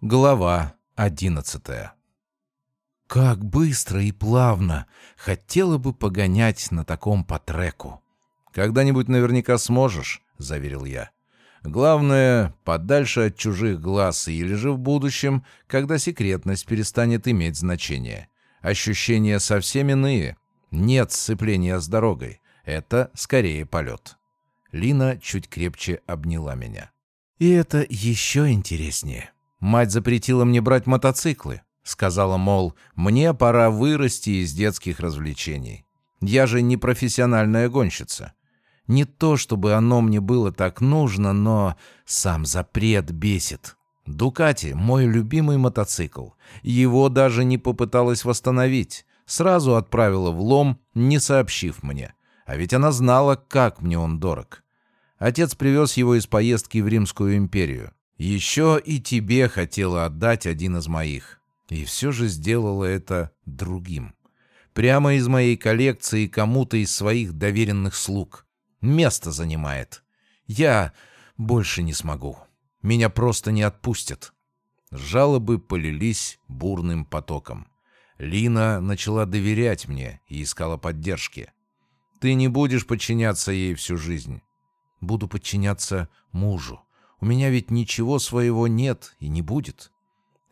Глава одиннадцатая Как быстро и плавно хотела бы погонять на таком по треку. «Когда-нибудь наверняка сможешь», — заверил я. «Главное, подальше от чужих глаз или же в будущем, когда секретность перестанет иметь значение. Ощущения совсем иные. Нет сцепления с дорогой. Это скорее полет». Лина чуть крепче обняла меня. «И это еще интереснее». Мать запретила мне брать мотоциклы. Сказала, мол, мне пора вырасти из детских развлечений. Я же не профессиональная гонщица. Не то, чтобы оно мне было так нужно, но сам запрет бесит. Дукати — мой любимый мотоцикл. Его даже не попыталась восстановить. Сразу отправила в лом, не сообщив мне. А ведь она знала, как мне он дорог. Отец привез его из поездки в Римскую империю. Еще и тебе хотела отдать один из моих. И все же сделала это другим. Прямо из моей коллекции кому-то из своих доверенных слуг. Место занимает. Я больше не смогу. Меня просто не отпустят. Жалобы полились бурным потоком. Лина начала доверять мне и искала поддержки. Ты не будешь подчиняться ей всю жизнь. Буду подчиняться мужу. У меня ведь ничего своего нет и не будет.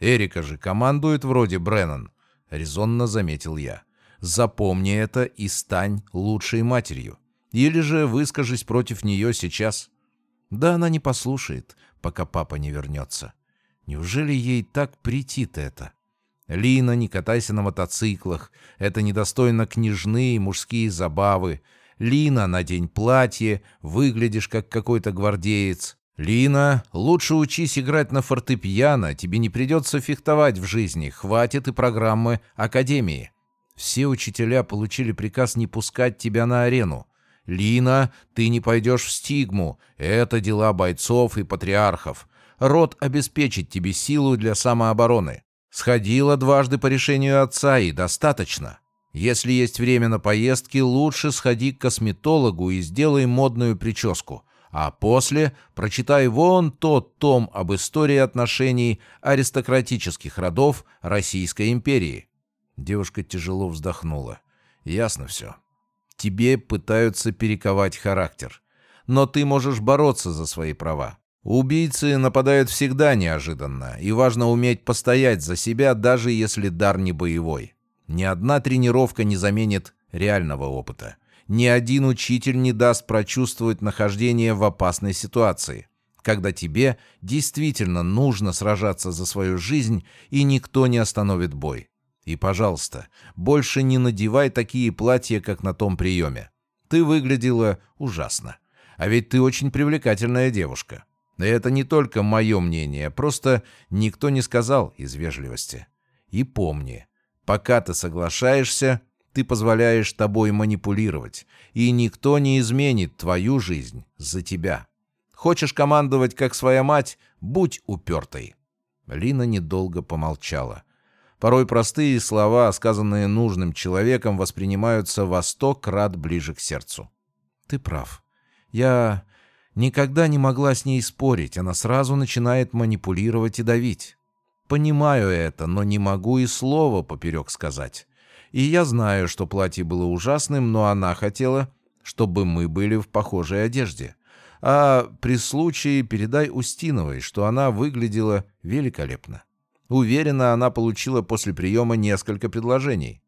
Эрика же командует вроде Бреннан, — резонно заметил я. Запомни это и стань лучшей матерью. Или же выскажись против нее сейчас. Да она не послушает, пока папа не вернется. Неужели ей так претит это? Лина, не катайся на мотоциклах. Это недостойно княжны и мужские забавы. Лина, надень платье, выглядишь как какой-то гвардеец. «Лина, лучше учись играть на фортепиано, тебе не придется фехтовать в жизни, хватит и программы Академии». Все учителя получили приказ не пускать тебя на арену. «Лина, ты не пойдешь в стигму, это дела бойцов и патриархов. Род обеспечит тебе силу для самообороны. Сходила дважды по решению отца, и достаточно. Если есть время на поездки, лучше сходи к косметологу и сделай модную прическу а после прочитай вон тот том об истории отношений аристократических родов Российской империи». Девушка тяжело вздохнула. «Ясно все. Тебе пытаются перековать характер. Но ты можешь бороться за свои права. Убийцы нападают всегда неожиданно, и важно уметь постоять за себя, даже если дар не боевой. Ни одна тренировка не заменит реального опыта ни один учитель не даст прочувствовать нахождение в опасной ситуации, когда тебе действительно нужно сражаться за свою жизнь, и никто не остановит бой. И, пожалуйста, больше не надевай такие платья, как на том приеме. Ты выглядела ужасно. А ведь ты очень привлекательная девушка. И это не только мое мнение, просто никто не сказал из вежливости. И помни, пока ты соглашаешься, ты позволяешь тобой манипулировать, и никто не изменит твою жизнь за тебя. Хочешь командовать, как своя мать, будь упертой». Лина недолго помолчала. Порой простые слова, сказанные нужным человеком, воспринимаются во сто крат ближе к сердцу. «Ты прав. Я никогда не могла с ней спорить, она сразу начинает манипулировать и давить. Понимаю это, но не могу и слова поперек сказать. И я знаю, что платье было ужасным, но она хотела, чтобы мы были в похожей одежде. А при случае передай Устиновой, что она выглядела великолепно. Уверена, она получила после приема несколько предложений.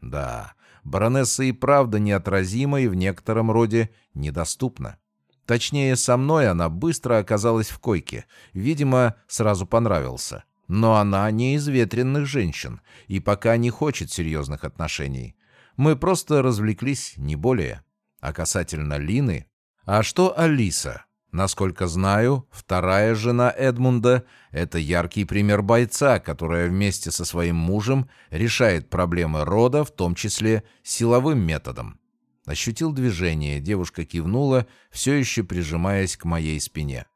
Да, баронесса и правда неотразима и в некотором роде недоступна. Точнее, со мной она быстро оказалась в койке. Видимо, сразу понравился. Но она не из ветренных женщин и пока не хочет серьезных отношений. Мы просто развлеклись, не более. А касательно Лины... А что Алиса? Насколько знаю, вторая жена Эдмунда — это яркий пример бойца, которая вместе со своим мужем решает проблемы рода, в том числе силовым методом. Ощутил движение, девушка кивнула, все еще прижимаясь к моей спине.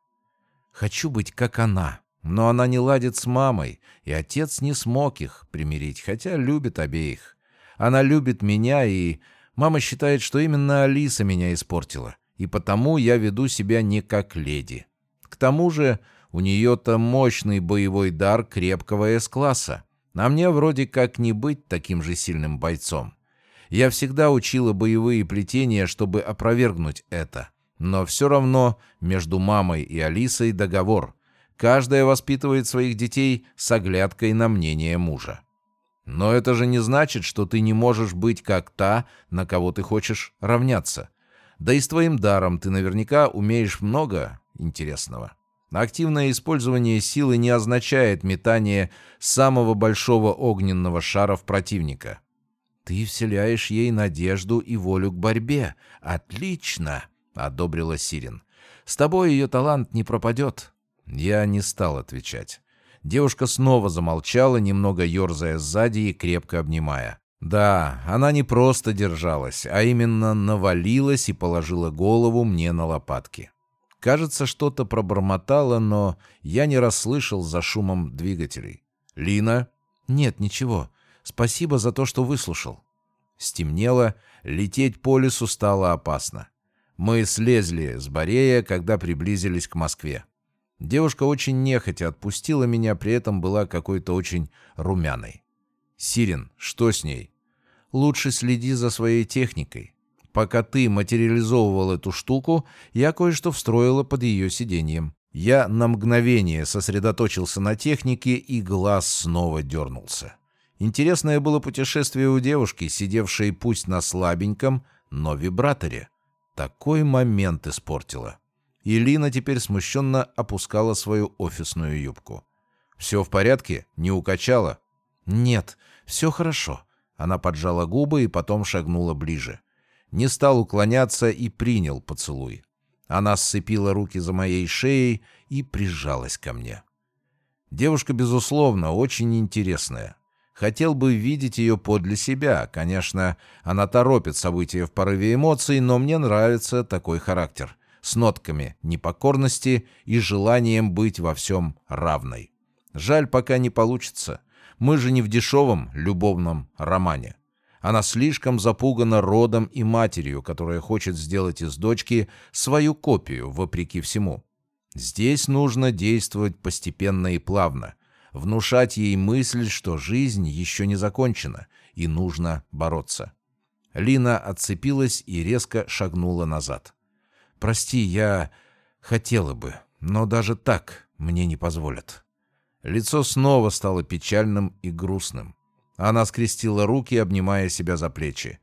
«Хочу быть как она», но она не ладит с мамой, и отец не смог их примирить, хотя любит обеих. Она любит меня, и мама считает, что именно Алиса меня испортила, и потому я веду себя не как леди. К тому же У нее-то мощный боевой дар крепкого С-класса. А мне вроде как не быть таким же сильным бойцом. Я всегда учила боевые плетения, чтобы опровергнуть это. Но все равно между мамой и Алисой договор. Каждая воспитывает своих детей с оглядкой на мнение мужа. Но это же не значит, что ты не можешь быть как та, на кого ты хочешь равняться. Да и с твоим даром ты наверняка умеешь много интересного. Активное использование силы не означает метание самого большого огненного шара в противника. Ты вселяешь ей надежду и волю к борьбе. Отлично, одобрила Сирин. С тобой ее талант не пропадет. Я не стал отвечать. Девушка снова замолчала, немного ерзая сзади и крепко обнимая. Да, она не просто держалась, а именно навалилась и положила голову мне на лопатки. Кажется, что-то пробормотала, но я не расслышал за шумом двигателей. «Лина?» «Нет, ничего. Спасибо за то, что выслушал». Стемнело, лететь по лесу стало опасно. Мы слезли с Борея, когда приблизились к Москве. Девушка очень нехотя отпустила меня, при этом была какой-то очень румяной. «Сирин, что с ней?» «Лучше следи за своей техникой. Пока ты материализовывал эту штуку, я кое-что встроила под ее сиденьем. Я на мгновение сосредоточился на технике, и глаз снова дернулся. Интересное было путешествие у девушки, сидевшей пусть на слабеньком, но вибраторе. Такой момент испортила. И Лина теперь смущенно опускала свою офисную юбку. «Все в порядке? Не укачала?» «Нет, все хорошо». Она поджала губы и потом шагнула ближе не стал уклоняться и принял поцелуй. Она сцепила руки за моей шеей и прижалась ко мне. Девушка, безусловно, очень интересная. Хотел бы видеть ее подле себя. Конечно, она торопит события в порыве эмоций, но мне нравится такой характер. С нотками непокорности и желанием быть во всем равной. Жаль, пока не получится. Мы же не в дешевом любовном романе. Она слишком запугана родом и матерью, которая хочет сделать из дочки свою копию, вопреки всему. Здесь нужно действовать постепенно и плавно, внушать ей мысль, что жизнь еще не закончена, и нужно бороться. Лина отцепилась и резко шагнула назад. «Прости, я хотела бы, но даже так мне не позволят». Лицо снова стало печальным и грустным. Она скрестила руки, обнимая себя за плечи.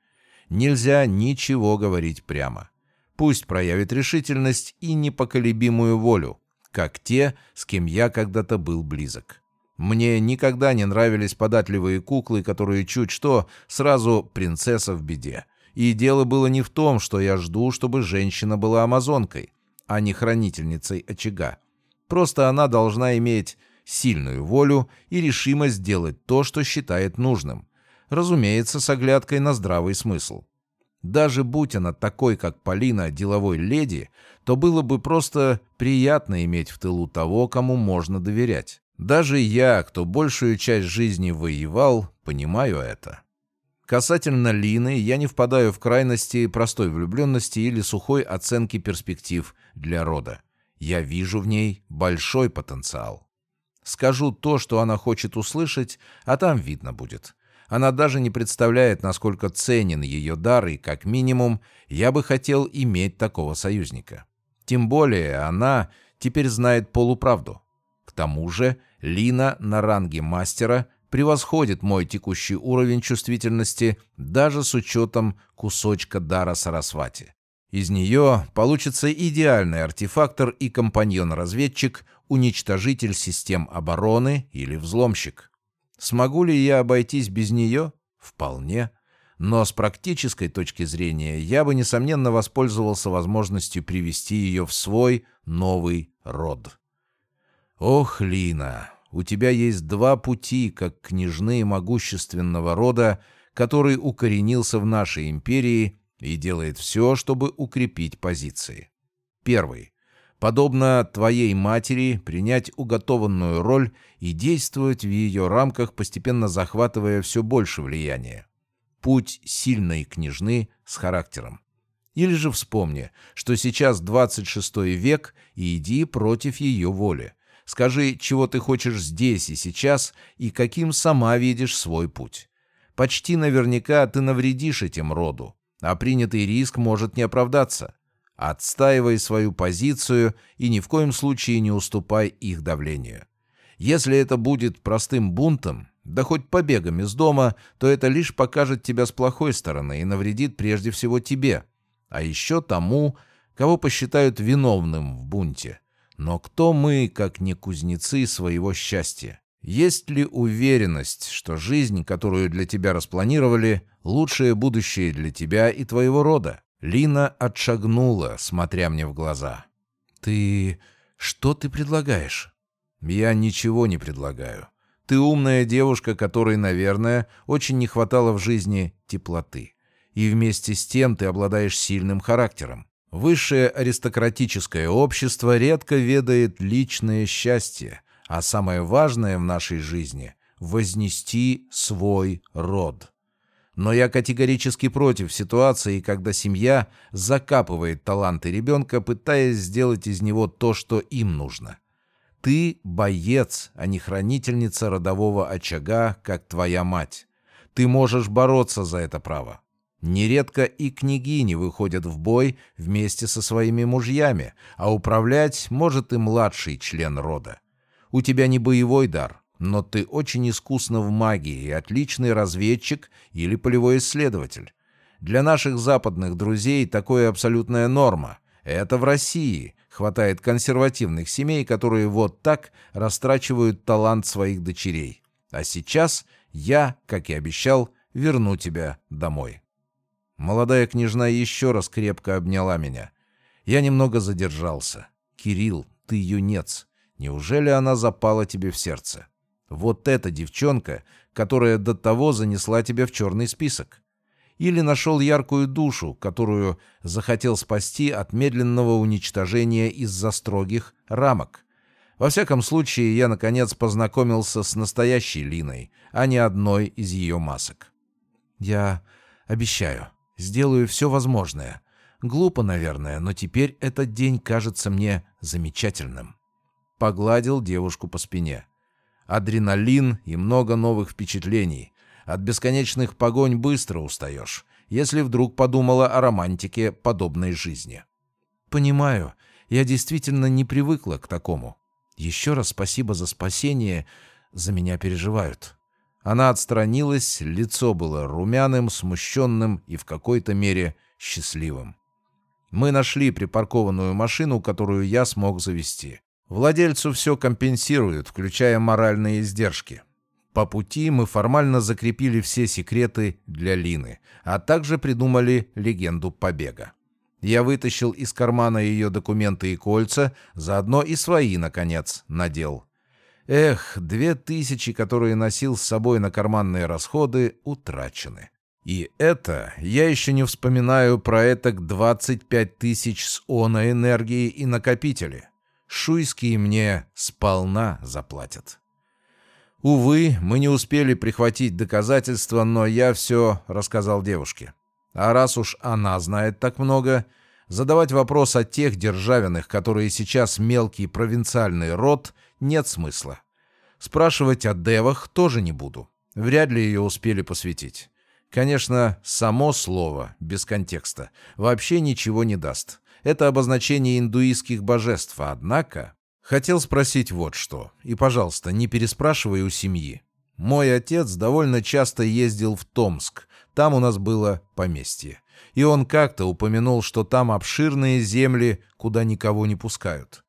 Нельзя ничего говорить прямо. Пусть проявит решительность и непоколебимую волю, как те, с кем я когда-то был близок. Мне никогда не нравились податливые куклы, которые чуть что сразу принцесса в беде. И дело было не в том, что я жду, чтобы женщина была амазонкой, а не хранительницей очага. Просто она должна иметь сильную волю и решимость делать то, что считает нужным. Разумеется, с оглядкой на здравый смысл. Даже будь она такой, как Полина, деловой леди, то было бы просто приятно иметь в тылу того, кому можно доверять. Даже я, кто большую часть жизни воевал, понимаю это. Касательно Лины, я не впадаю в крайности простой влюбленности или сухой оценки перспектив для рода. Я вижу в ней большой потенциал. Скажу то, что она хочет услышать, а там видно будет. Она даже не представляет, насколько ценен ее дар, и, как минимум, я бы хотел иметь такого союзника. Тем более она теперь знает полуправду. К тому же Лина на ранге мастера превосходит мой текущий уровень чувствительности даже с учетом кусочка дара Сарасвати. Из нее получится идеальный артефактор и компаньон-разведчик, уничтожитель систем обороны или взломщик. Смогу ли я обойтись без нее? Вполне. Но с практической точки зрения я бы, несомненно, воспользовался возможностью привести ее в свой новый род. Ох, Лина, у тебя есть два пути, как княжны могущественного рода, который укоренился в нашей империи и делает все, чтобы укрепить позиции. Первый. Подобно твоей матери, принять уготованную роль и действовать в ее рамках, постепенно захватывая все больше влияния. Путь сильной княжны с характером. Или же вспомни, что сейчас 26 век, и иди против ее воли. Скажи, чего ты хочешь здесь и сейчас, и каким сама видишь свой путь. Почти наверняка ты навредишь этим роду, а принятый риск может не оправдаться. Отстаивай свою позицию и ни в коем случае не уступай их давлению. Если это будет простым бунтом, да хоть побегом из дома, то это лишь покажет тебя с плохой стороны и навредит прежде всего тебе, а еще тому, кого посчитают виновным в бунте. Но кто мы, как не кузнецы своего счастья? Есть ли уверенность, что жизнь, которую для тебя распланировали, лучшее будущее для тебя и твоего рода? Лина отшагнула, смотря мне в глаза. «Ты... что ты предлагаешь?» «Я ничего не предлагаю. Ты умная девушка, которой, наверное, очень не хватало в жизни теплоты. И вместе с тем ты обладаешь сильным характером. Высшее аристократическое общество редко ведает личное счастье, а самое важное в нашей жизни — вознести свой род. Но я категорически против ситуации, когда семья закапывает таланты ребенка, пытаясь сделать из него то, что им нужно. Ты боец, а не хранительница родового очага, как твоя мать. Ты можешь бороться за это право. Нередко и княгини выходят в бой вместе со своими мужьями, а управлять может и младший член рода. У тебя не боевой дар, но ты очень искусна в магии и отличный разведчик или полевой исследователь. Для наших западных друзей такое абсолютная норма. Это в России, Хватает консервативных семей, которые вот так растрачивают талант своих дочерей. А сейчас я, как и обещал, верну тебя домой. Молодая княжна еще раз крепко обняла меня. Я немного задержался. «Кирилл, ты юнец. Неужели она запала тебе в сердце? Вот эта девчонка, которая до того занесла тебя в черный список или нашел яркую душу, которую захотел спасти от медленного уничтожения из-за строгих рамок. Во всяком случае, я, наконец, познакомился с настоящей Линой, а не одной из ее масок. Я обещаю, сделаю все возможное. Глупо, наверное, но теперь этот день кажется мне замечательным. Погладил девушку по спине. Адреналин и много новых впечатлений — от бесконечных погонь быстро устаешь, если вдруг подумала о романтике подобной жизни. Понимаю, я действительно не привыкла к такому. Еще раз спасибо за спасение, за меня переживают. Она отстранилась, лицо было румяным, смущенным и в какой-то мере счастливым. Мы нашли припаркованную машину, которую я смог завести. Владельцу все компенсируют, включая моральные издержки. По пути мы формально закрепили все секреты для Лины, а также придумали легенду побега. Я вытащил из кармана ее документы и кольца, заодно и свои, наконец, надел. Эх, две тысячи, которые носил с собой на карманные расходы, утрачены. И это я еще не вспоминаю про этак 25 тысяч с оно энергии и накопители. Шуйские мне сполна заплатят. Увы, мы не успели прихватить доказательства, но я все рассказал девушке. А раз уж она знает так много, задавать вопрос о тех державиных, которые сейчас мелкий провинциальный род, нет смысла. Спрашивать о девах тоже не буду. Вряд ли ее успели посвятить. Конечно, само слово, без контекста, вообще ничего не даст. Это обозначение индуистских божеств, однако Хотел спросить вот что. И, пожалуйста, не переспрашивай у семьи. Мой отец довольно часто ездил в Томск. Там у нас было поместье. И он как-то упомянул, что там обширные земли, куда никого не пускают.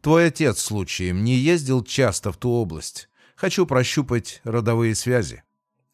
Твой отец, случаем, не ездил часто в ту область. Хочу прощупать родовые связи.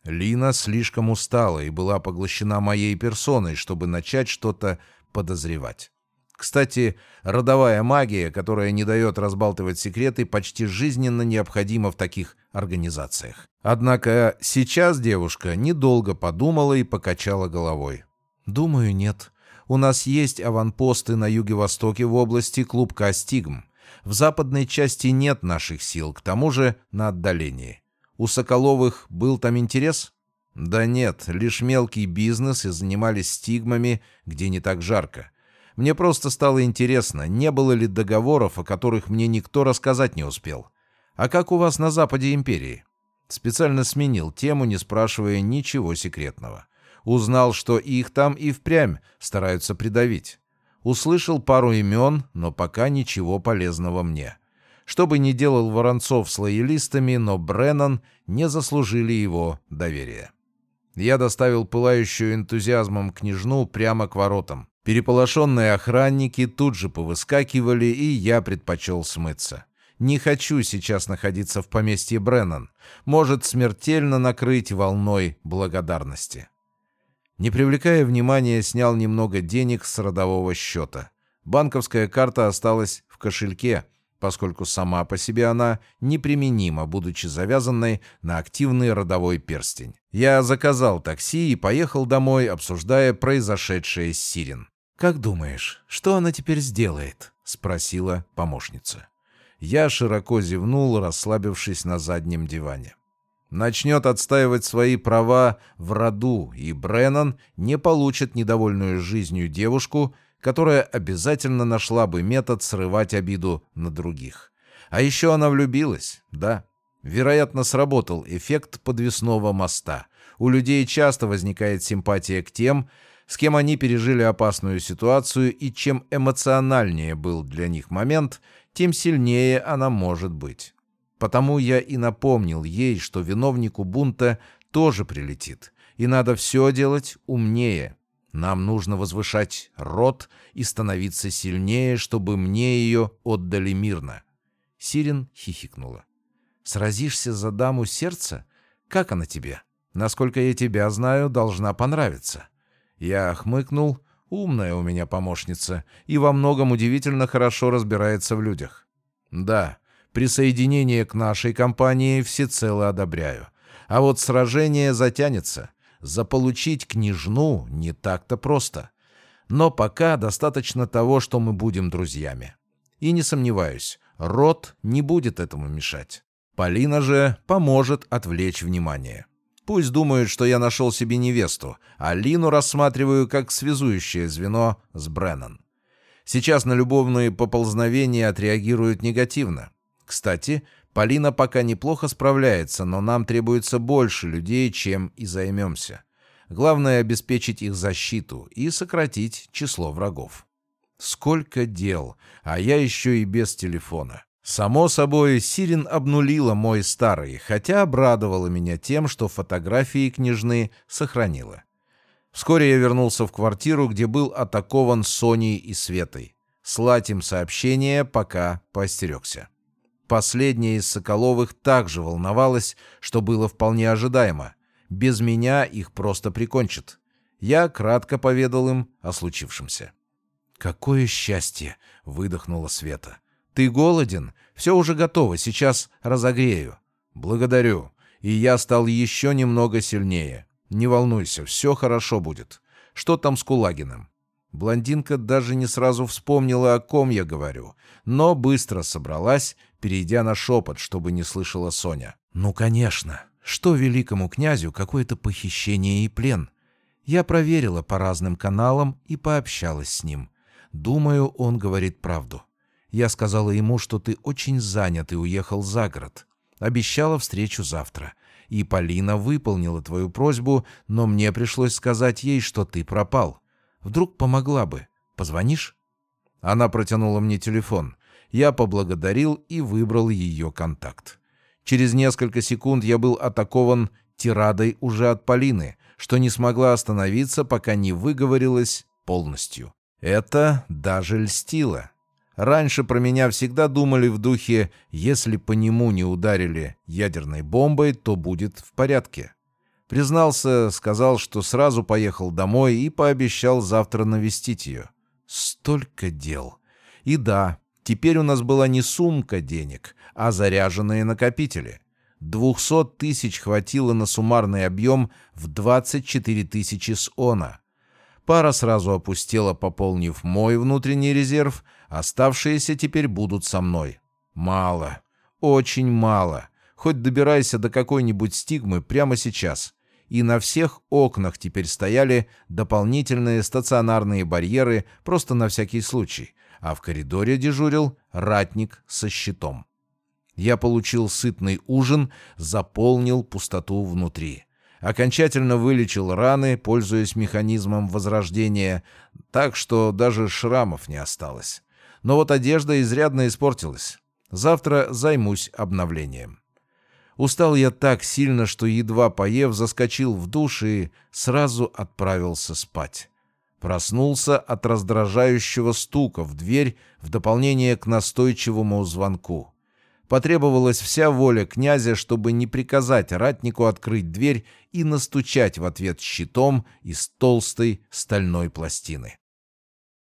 Лина слишком устала и была поглощена моей персоной, чтобы начать что-то подозревать. Кстати, родовая магия, которая не дает разбалтывать секреты, почти жизненно необходима в таких организациях. Однако сейчас девушка недолго подумала и покачала головой. «Думаю, нет. У нас есть аванпосты на юге-востоке в области клубка Стигм. В западной части нет наших сил, к тому же на отдалении. У Соколовых был там интерес?» «Да нет, лишь мелкий бизнес и занимались стигмами, где не так жарко. Мне просто стало интересно, не было ли договоров, о которых мне никто рассказать не успел. А как у вас на западе империи? Специально сменил тему, не спрашивая ничего секретного. Узнал, что их там и впрямь стараются придавить. Услышал пару имен, но пока ничего полезного мне. Что бы ни делал Воронцов с лоялистами, но Бреннан не заслужили его доверия. Я доставил пылающую энтузиазмом княжну прямо к воротам. Переполошенные охранники тут же повыскакивали, и я предпочел смыться. Не хочу сейчас находиться в поместье Бреннан. Может смертельно накрыть волной благодарности. Не привлекая внимания, снял немного денег с родового счета. Банковская карта осталась в кошельке, поскольку сама по себе она неприменима, будучи завязанной на активный родовой перстень. Я заказал такси и поехал домой, обсуждая произошедшее с Сирен. «Как думаешь, что она теперь сделает?» — спросила помощница. Я широко зевнул, расслабившись на заднем диване. Начнет отстаивать свои права в роду, и Бреннан не получит недовольную жизнью девушку, которая обязательно нашла бы метод срывать обиду на других. А еще она влюбилась, да. Вероятно, сработал эффект подвесного моста. У людей часто возникает симпатия к тем, с кем они пережили опасную ситуацию, и чем эмоциональнее был для них момент, тем сильнее она может быть. Потому я и напомнил ей, что виновнику бунта тоже прилетит, и надо все делать умнее. Нам нужно возвышать род и становиться сильнее, чтобы мне ее отдали мирно. Сирин хихикнула. «Сразишься за даму сердца? Как она тебе? Насколько я тебя знаю, должна понравиться». Я хмыкнул. Умная у меня помощница и во многом удивительно хорошо разбирается в людях. Да, присоединение к нашей компании всецело одобряю. А вот сражение затянется. Заполучить княжну не так-то просто. Но пока достаточно того, что мы будем друзьями. И не сомневаюсь, род не будет этому мешать. Полина же поможет отвлечь внимание. Пусть думают, что я нашел себе невесту, а Лину рассматриваю как связующее звено с Бреннан. Сейчас на любовные поползновения отреагируют негативно. Кстати, Полина пока неплохо справляется, но нам требуется больше людей, чем и займемся. Главное — обеспечить их защиту и сократить число врагов. Сколько дел, а я еще и без телефона. Само собой, Сирин обнулила мой старый, хотя обрадовала меня тем, что фотографии княжны сохранила. Вскоре я вернулся в квартиру, где был атакован Соней и Светой. Слать им сообщение пока поостерегся. Последняя из Соколовых также волновалась, что было вполне ожидаемо. Без меня их просто прикончат. Я кратко поведал им о случившемся. «Какое счастье!» — выдохнула Света. «Ты голоден? Все уже готово, сейчас разогрею». «Благодарю. И я стал еще немного сильнее. Не волнуйся, все хорошо будет. Что там с Кулагиным?» Блондинка даже не сразу вспомнила, о ком я говорю, но быстро собралась, перейдя на шепот, чтобы не слышала Соня. «Ну, конечно. Что великому князю какое-то похищение и плен?» Я проверила по разным каналам и пообщалась с ним. Думаю, он говорит правду. Я сказала ему, что ты очень занят и уехал за город. Обещала встречу завтра. И Полина выполнила твою просьбу, но мне пришлось сказать ей, что ты пропал. Вдруг помогла бы. Позвонишь?» Она протянула мне телефон. Я поблагодарил и выбрал ее контакт. Через несколько секунд я был атакован тирадой уже от Полины, что не смогла остановиться, пока не выговорилась полностью. Это даже льстило. Раньше про меня всегда думали в духе «если по нему не ударили ядерной бомбой, то будет в порядке». Признался, сказал, что сразу поехал домой и пообещал завтра навестить ее. Столько дел. И да, теперь у нас была не сумка денег, а заряженные накопители. Двухсот тысяч хватило на суммарный объем в 24 тысячи с ОНА. Пара сразу опустела, пополнив мой внутренний резерв, оставшиеся теперь будут со мной. Мало. Очень мало. Хоть добирайся до какой-нибудь стигмы прямо сейчас. и на всех окнах теперь стояли дополнительные стационарные барьеры просто на всякий случай, а в коридоре дежурил ратник со щитом. Я получил сытный ужин, заполнил пустоту внутри. Окончательно вылечил раны, пользуясь механизмом возрождения, так что даже шрамов не осталось. Но вот одежда изрядно испортилась. Завтра займусь обновлением. Устал я так сильно, что, едва поев, заскочил в душ и сразу отправился спать. Проснулся от раздражающего стука в дверь в дополнение к настойчивому звонку. Потребовалась вся воля князя, чтобы не приказать ратнику открыть дверь и настучать в ответ щитом из толстой стальной пластины.